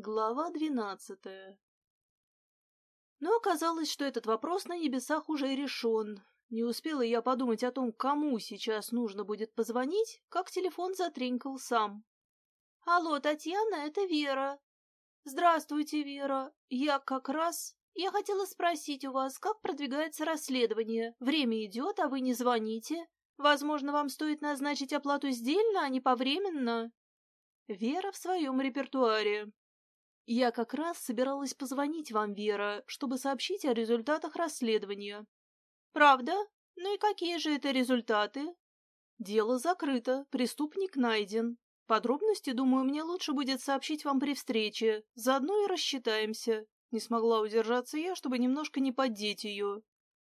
Глава двенадцатая Но оказалось, что этот вопрос на небесах уже решен. Не успела я подумать о том, кому сейчас нужно будет позвонить, как телефон затренькал сам. «Алло, Татьяна, это Вера». «Здравствуйте, Вера. Я как раз... Я хотела спросить у вас, как продвигается расследование. Время идет, а вы не звоните. Возможно, вам стоит назначить оплату сдельно, а не повременно?» Вера в своем репертуаре. Я как раз собиралась позвонить вам, Вера, чтобы сообщить о результатах расследования. Правда? Ну и какие же это результаты? Дело закрыто, преступник найден. Подробности, думаю, мне лучше будет сообщить вам при встрече. Заодно и рассчитаемся. Не смогла удержаться я, чтобы немножко не поддеть ее.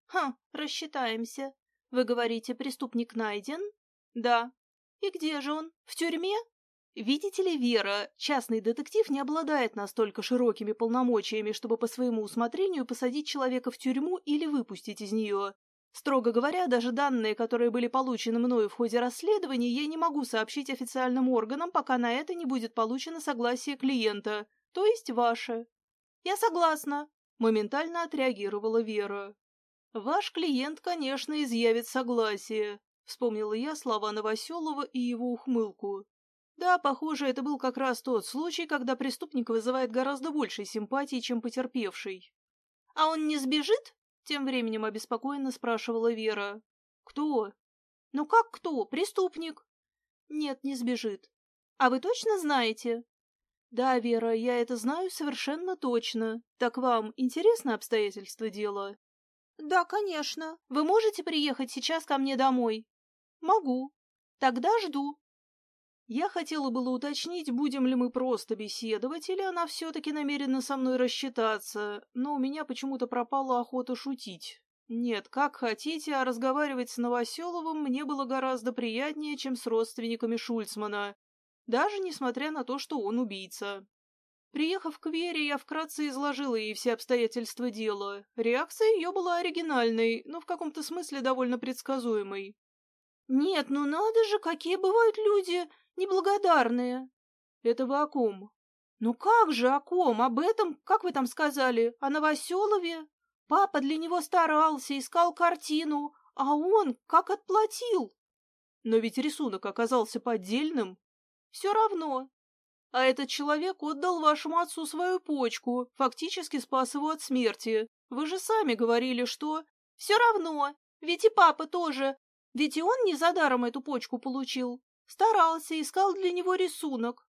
Ха, рассчитаемся. Вы говорите, преступник найден? Да. И где же он? В тюрьме? Видите ли, Вера, частный детектив не обладает настолько широкими полномочиями, чтобы по своему усмотрению посадить человека в тюрьму или выпустить из нее. Строго говоря, даже данные, которые были получены мною в ходе расследования, я не могу сообщить официальным органам, пока на это не будет получено согласие клиента, то есть ваше. Я согласна, моментально отреагировала Вера. Ваш клиент, конечно, изъявит согласие, вспомнила я слова Новоселова и его ухмылку. Да, похоже, это был как раз тот случай, когда преступник вызывает гораздо большей симпатии, чем потерпевший. — А он не сбежит? — тем временем обеспокоенно спрашивала Вера. — Кто? — Ну как кто? Преступник. — Нет, не сбежит. — А вы точно знаете? — Да, Вера, я это знаю совершенно точно. Так вам интересно обстоятельства дела? — Да, конечно. Вы можете приехать сейчас ко мне домой? — Могу. Тогда жду. Я хотела было уточнить, будем ли мы просто беседовать, или она все-таки намерена со мной рассчитаться, но у меня почему-то пропала охота шутить. Нет, как хотите, а разговаривать с Новоселовым мне было гораздо приятнее, чем с родственниками Шульцмана, даже несмотря на то, что он убийца. Приехав к Вере, я вкратце изложила ей все обстоятельства дела. Реакция ее была оригинальной, но в каком-то смысле довольно предсказуемой. «Нет, ну надо же, какие бывают люди!» Неблагодарные. Это вы о ком? Ну как же о ком? Об этом, как вы там сказали, о Новоселове? Папа для него старался, искал картину, а он как отплатил. Но ведь рисунок оказался поддельным. Все равно. А этот человек отдал вашему отцу свою почку, фактически спас его от смерти. Вы же сами говорили, что... Все равно. Ведь и папа тоже. Ведь и он не за даром эту почку получил. Старался, искал для него рисунок.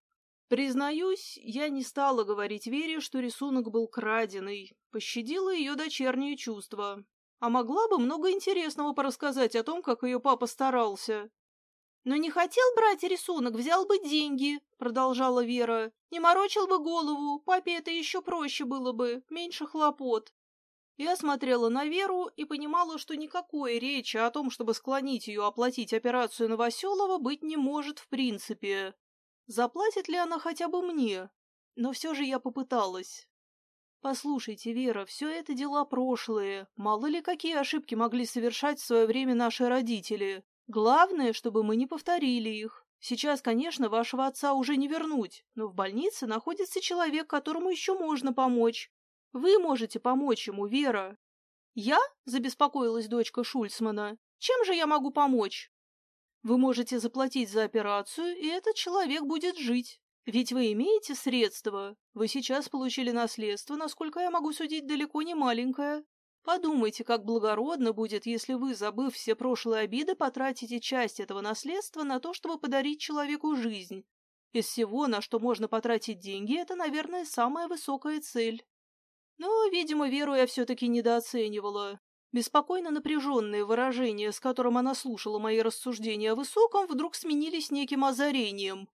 Признаюсь, я не стала говорить Вере, что рисунок был краденый, пощадила ее дочерние чувства. А могла бы много интересного порассказать о том, как ее папа старался. «Но не хотел брать рисунок, взял бы деньги», — продолжала Вера. «Не морочил бы голову, папе это еще проще было бы, меньше хлопот». Я смотрела на Веру и понимала, что никакой речи о том, чтобы склонить ее оплатить операцию Новоселова, быть не может в принципе. Заплатит ли она хотя бы мне? Но все же я попыталась. Послушайте, Вера, все это дела прошлые. Мало ли какие ошибки могли совершать в свое время наши родители. Главное, чтобы мы не повторили их. Сейчас, конечно, вашего отца уже не вернуть, но в больнице находится человек, которому еще можно помочь. Вы можете помочь ему, Вера. Я? Забеспокоилась дочка Шульцмана. Чем же я могу помочь? Вы можете заплатить за операцию, и этот человек будет жить. Ведь вы имеете средства. Вы сейчас получили наследство, насколько я могу судить, далеко не маленькое. Подумайте, как благородно будет, если вы, забыв все прошлые обиды, потратите часть этого наследства на то, чтобы подарить человеку жизнь. Из всего, на что можно потратить деньги, это, наверное, самая высокая цель. Но, видимо, Веру я все-таки недооценивала. Беспокойно напряженные выражения, с которым она слушала мои рассуждения о высоком, вдруг сменились неким озарением.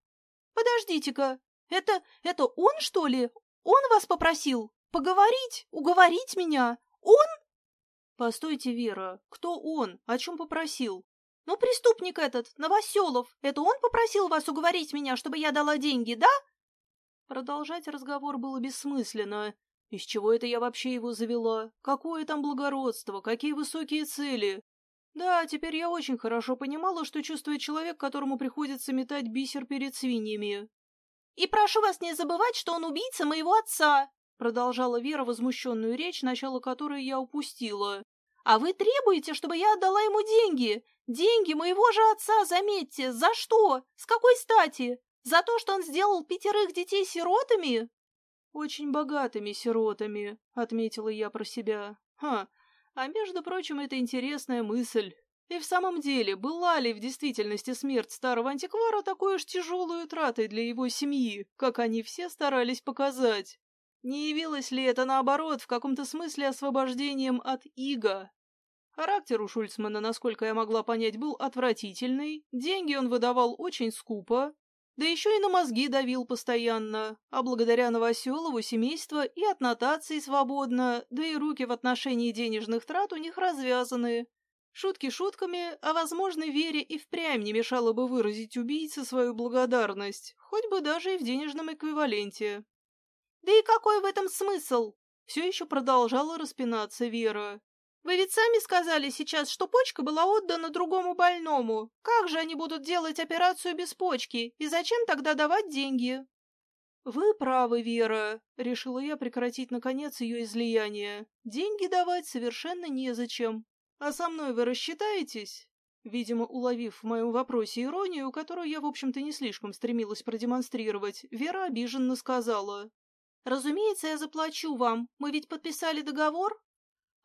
«Подождите-ка, это... это он, что ли? Он вас попросил? Поговорить? Уговорить меня? Он?» «Постойте, Вера, кто он? О чем попросил?» «Ну, преступник этот, Новоселов, это он попросил вас уговорить меня, чтобы я дала деньги, да?» Продолжать разговор было бессмысленно. Из чего это я вообще его завела? Какое там благородство? Какие высокие цели? Да, теперь я очень хорошо понимала, что чувствует человек, которому приходится метать бисер перед свиньями. И прошу вас не забывать, что он убийца моего отца, продолжала Вера возмущенную речь, начало которой я упустила. А вы требуете, чтобы я отдала ему деньги? Деньги моего же отца, заметьте. За что? С какой стати? За то, что он сделал пятерых детей сиротами? Очень богатыми сиротами, отметила я про себя. Ха, а между прочим, это интересная мысль. И в самом деле, была ли в действительности смерть старого антиквара такой уж тяжелой утратой для его семьи, как они все старались показать? Не явилось ли это, наоборот, в каком-то смысле освобождением от иго? Характер у Шульцмана, насколько я могла понять, был отвратительный, деньги он выдавал очень скупо, да еще и на мозги давил постоянно, а благодаря Новоселову семейство и от нотаций свободно, да и руки в отношении денежных трат у них развязаны. Шутки шутками, а возможной вере и впрямь не мешало бы выразить убийце свою благодарность, хоть бы даже и в денежном эквиваленте. «Да и какой в этом смысл?» Все еще продолжала распинаться Вера. «Вы ведь сами сказали сейчас, что почка была отдана другому больному. Как же они будут делать операцию без почки? И зачем тогда давать деньги?» «Вы правы, Вера», — решила я прекратить, наконец, ее излияние. «Деньги давать совершенно незачем. А со мной вы рассчитаетесь?» Видимо, уловив в моем вопросе иронию, которую я, в общем-то, не слишком стремилась продемонстрировать, Вера обиженно сказала. Разумеется, я заплачу вам. Мы ведь подписали договор.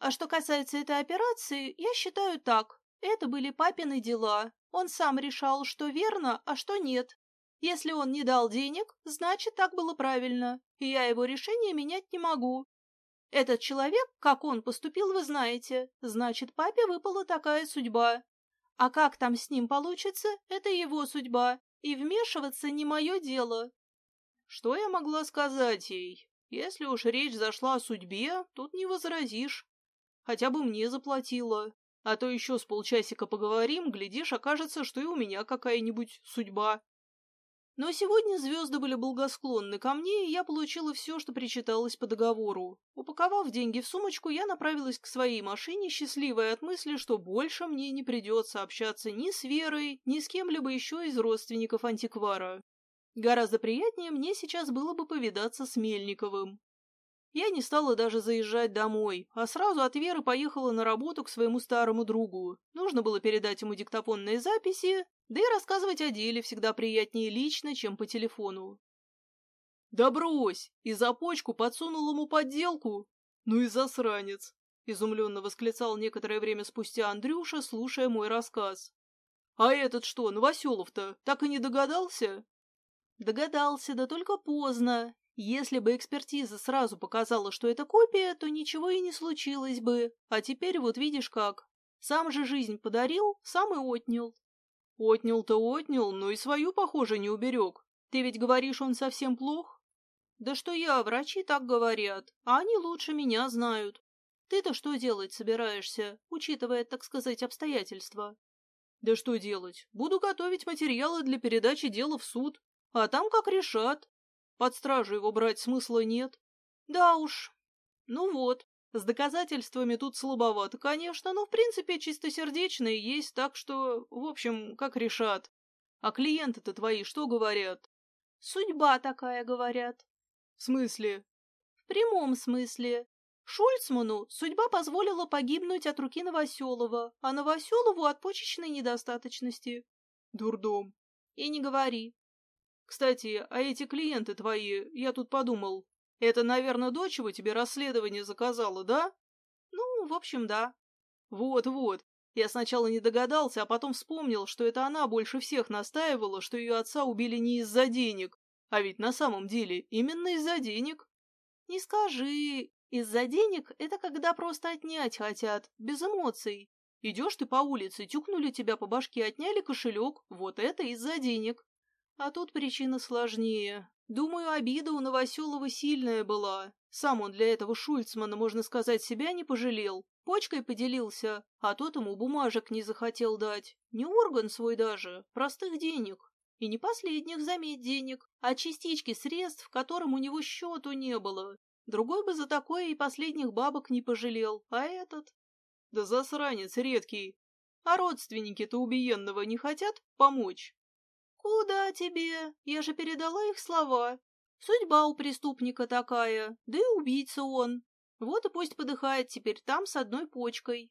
А что касается этой операции, я считаю так. Это были папины дела. Он сам решал, что верно, а что нет. Если он не дал денег, значит, так было правильно, и я его решение менять не могу. Этот человек, как он поступил, вы знаете, значит, папе выпала такая судьба. А как там с ним получится, это его судьба, и вмешиваться не мое дело. Что я могла сказать ей? Если уж речь зашла о судьбе, тут не возразишь. Хотя бы мне заплатила. А то еще с полчасика поговорим, глядишь, окажется, что и у меня какая-нибудь судьба. Но сегодня звезды были благосклонны ко мне, и я получила все, что причиталось по договору. Упаковав деньги в сумочку, я направилась к своей машине, счастливая от мысли, что больше мне не придется общаться ни с Верой, ни с кем-либо еще из родственников антиквара. Гораздо приятнее мне сейчас было бы повидаться с Мельниковым. Я не стала даже заезжать домой, а сразу от Веры поехала на работу к своему старому другу. Нужно было передать ему диктофонные записи, да и рассказывать о деле всегда приятнее лично, чем по телефону. «Да брось! И за почку подсунул ему подделку? Ну и засранец!» — изумленно восклицал некоторое время спустя Андрюша, слушая мой рассказ. «А этот что, Новоселов-то, так и не догадался?» Догадался, да только поздно. Если бы экспертиза сразу показала, что это копия, то ничего и не случилось бы. А теперь вот видишь как. Сам же жизнь подарил, сам и отнял. Отнял-то отнял, но и свою, похоже, не уберег. Ты ведь говоришь, он совсем плох? Да что я, врачи так говорят, а они лучше меня знают. Ты-то что делать собираешься, учитывая, так сказать, обстоятельства? Да что делать? Буду готовить материалы для передачи дела в суд. А там как решат. Под стражу его брать смысла нет. Да уж. Ну вот, с доказательствами тут слабовато, конечно, но в принципе чистосердечные есть, так что, в общем, как решат. А клиенты-то твои что говорят? Судьба такая, говорят. В смысле? В прямом смысле. Шульцману судьба позволила погибнуть от руки Новоселова, а Новоселову от почечной недостаточности. Дурдом. И не говори. Кстати, а эти клиенты твои, я тут подумал, это, наверное, дочь его тебе расследование заказала, да? Ну, в общем, да. Вот-вот. Я сначала не догадался, а потом вспомнил, что это она больше всех настаивала, что ее отца убили не из-за денег. А ведь на самом деле именно из-за денег. Не скажи. Из-за денег это когда просто отнять хотят, без эмоций. Идешь ты по улице, тюкнули тебя по башке, отняли кошелек. Вот это из-за денег. А тут причина сложнее. Думаю, обида у Новоселова сильная была. Сам он для этого Шульцмана, можно сказать, себя не пожалел. Почкой поделился, а тот ему бумажек не захотел дать. Не орган свой даже, простых денег. И не последних, заметь, денег, а частички средств, которым у него счету не было. Другой бы за такое и последних бабок не пожалел, а этот... Да засранец редкий. А родственники-то убиенного не хотят помочь? Куда тебе? Я же передала их слова. Судьба у преступника такая, да и убийца он. Вот и пусть подыхает теперь там с одной почкой.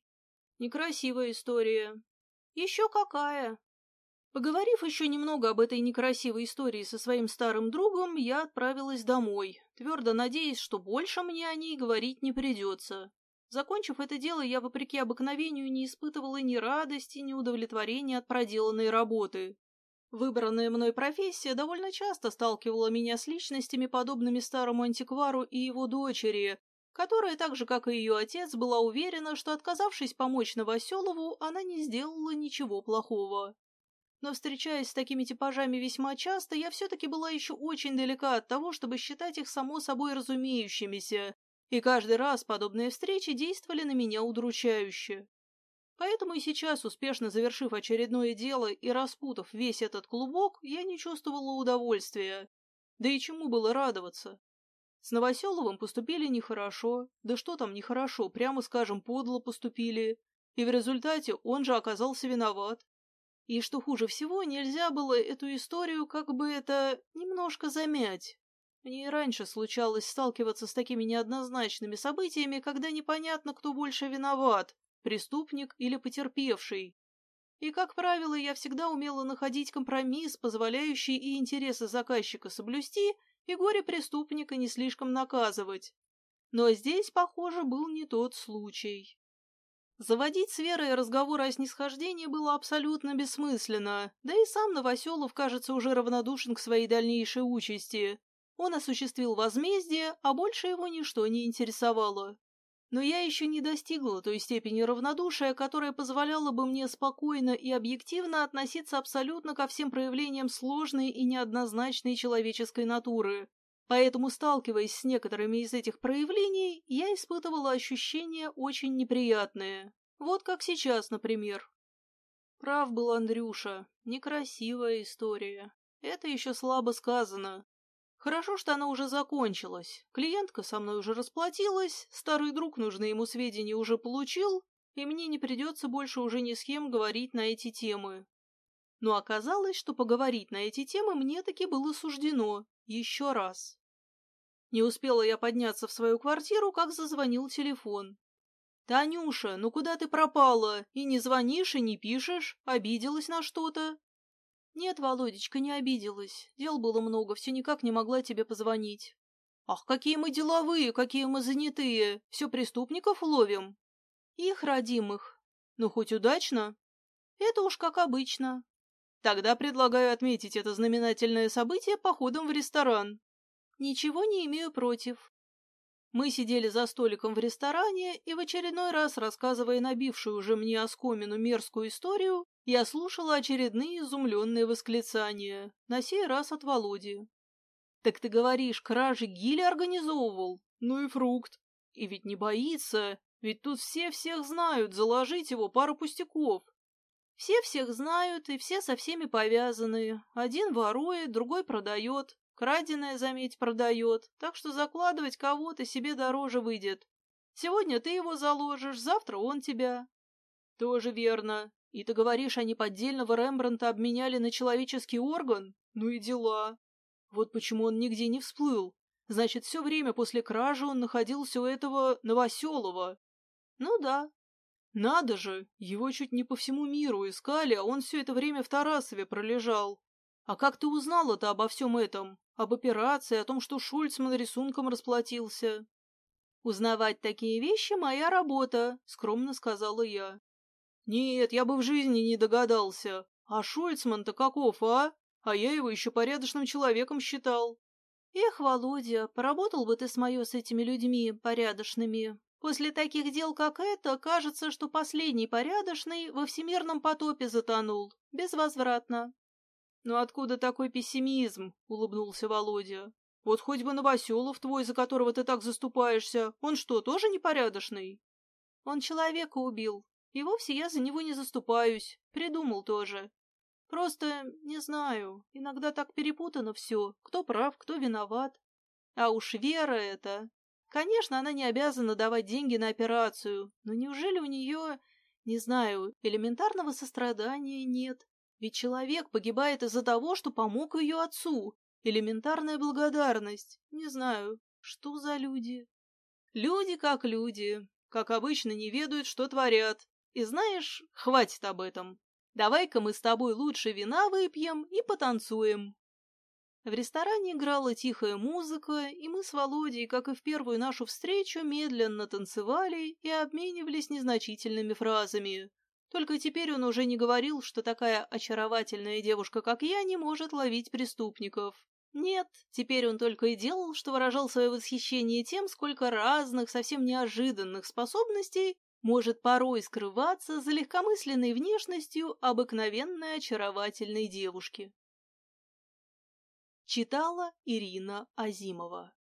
Некрасивая история. Еще какая. Поговорив еще немного об этой некрасивой истории со своим старым другом, я отправилась домой, твердо надеясь, что больше мне о ней говорить не придется. Закончив это дело, я, вопреки обыкновению, не испытывала ни радости, ни удовлетворения от проделанной работы. Выбранная мной профессия довольно часто сталкивала меня с личностями, подобными старому антиквару и его дочери, которая, так же как и ее отец, была уверена, что, отказавшись помочь Новоселову, она не сделала ничего плохого. Но, встречаясь с такими типажами весьма часто, я все-таки была еще очень далека от того, чтобы считать их само собой разумеющимися, и каждый раз подобные встречи действовали на меня удручающе. Поэтому и сейчас, успешно завершив очередное дело и распутав весь этот клубок, я не чувствовала удовольствия. Да и чему было радоваться? С Новоселовым поступили нехорошо, да что там нехорошо, прямо скажем, подло поступили, и в результате он же оказался виноват. И что хуже всего, нельзя было эту историю как бы это немножко замять. Мне и раньше случалось сталкиваться с такими неоднозначными событиями, когда непонятно, кто больше виноват, преступник или потерпевший. И, как правило, я всегда умела находить компромисс, позволяющий и интересы заказчика соблюсти, и горе преступника не слишком наказывать. Но здесь, похоже, был не тот случай. Заводить с Верой разговоры о снисхождении было абсолютно бессмысленно, да и сам Новоселов, кажется, уже равнодушен к своей дальнейшей участи. Он осуществил возмездие, а больше его ничто не интересовало. Но я еще не достигла той степени равнодушия, которая позволяла бы мне спокойно и объективно относиться абсолютно ко всем проявлениям сложной и неоднозначной человеческой натуры. Поэтому, сталкиваясь с некоторыми из этих проявлений, я испытывала ощущения очень неприятные. Вот как сейчас, например. Прав был Андрюша. Некрасивая история. Это еще слабо сказано. Хорошо, что она уже закончилась. Клиентка со мной уже расплатилась, старый друг нужные ему сведения уже получил, и мне не придется больше уже ни с кем говорить на эти темы. Но оказалось, что поговорить на эти темы мне таки было суждено. Еще раз. Не успела я подняться в свою квартиру, как зазвонил телефон. «Танюша, ну куда ты пропала? И не звонишь, и не пишешь? Обиделась на что-то?» «Нет, Володечка, не обиделась. Дел было много, все никак не могла тебе позвонить». «Ах, какие мы деловые, какие мы занятые! Все преступников ловим?» «Их родимых. Ну, хоть удачно?» «Это уж как обычно». «Тогда предлагаю отметить это знаменательное событие походом в ресторан». «Ничего не имею против. Мы сидели за столиком в ресторане, и в очередной раз, рассказывая набившую уже мне оскомину мерзкую историю, я слушала очередные изумленные восклицания, на сей раз от Володи. «Так ты говоришь, кражи Гили организовывал? Ну и фрукт. И ведь не боится, ведь тут все всех знают, заложить его пару пустяков. Все всех знают, и все со всеми повязаны. Один ворует, другой продает, Краденое, заметь, продает, так что закладывать кого-то себе дороже выйдет. Сегодня ты его заложишь, завтра он тебя. Тоже верно. И ты говоришь, они поддельного Рембранта обменяли на человеческий орган? Ну и дела. Вот почему он нигде не всплыл. Значит, все время после кражи он находился у этого Новоселова. Ну да. Надо же, его чуть не по всему миру искали, а он все это время в Тарасове пролежал. А как ты узнала-то обо всем этом? Об операции, о том, что Шульцман рисунком расплатился? Узнавать такие вещи — моя работа, — скромно сказала я. Нет, я бы в жизни не догадался. А Шульцман-то каков, а? А я его еще порядочным человеком считал. Эх, Володя, поработал бы ты с моё с этими людьми порядочными. После таких дел, как это, кажется, что последний порядочный во всемирном потопе затонул. Безвозвратно. «Ну откуда такой пессимизм?» — улыбнулся Володя. «Вот хоть бы Новоселов твой, за которого ты так заступаешься, он что, тоже непорядочный?» «Он человека убил, и вовсе я за него не заступаюсь, придумал тоже. Просто, не знаю, иногда так перепутано все, кто прав, кто виноват. А уж Вера это... Конечно, она не обязана давать деньги на операцию, но неужели у нее, не знаю, элементарного сострадания нет?» Ведь человек погибает из-за того, что помог ее отцу. Элементарная благодарность. Не знаю, что за люди. Люди как люди. Как обычно, не ведают, что творят. И знаешь, хватит об этом. Давай-ка мы с тобой лучше вина выпьем и потанцуем. В ресторане играла тихая музыка, и мы с Володей, как и в первую нашу встречу, медленно танцевали и обменивались незначительными фразами. Только теперь он уже не говорил, что такая очаровательная девушка, как я, не может ловить преступников. Нет, теперь он только и делал, что выражал свое восхищение тем, сколько разных, совсем неожиданных способностей может порой скрываться за легкомысленной внешностью обыкновенной очаровательной девушки. Читала Ирина Азимова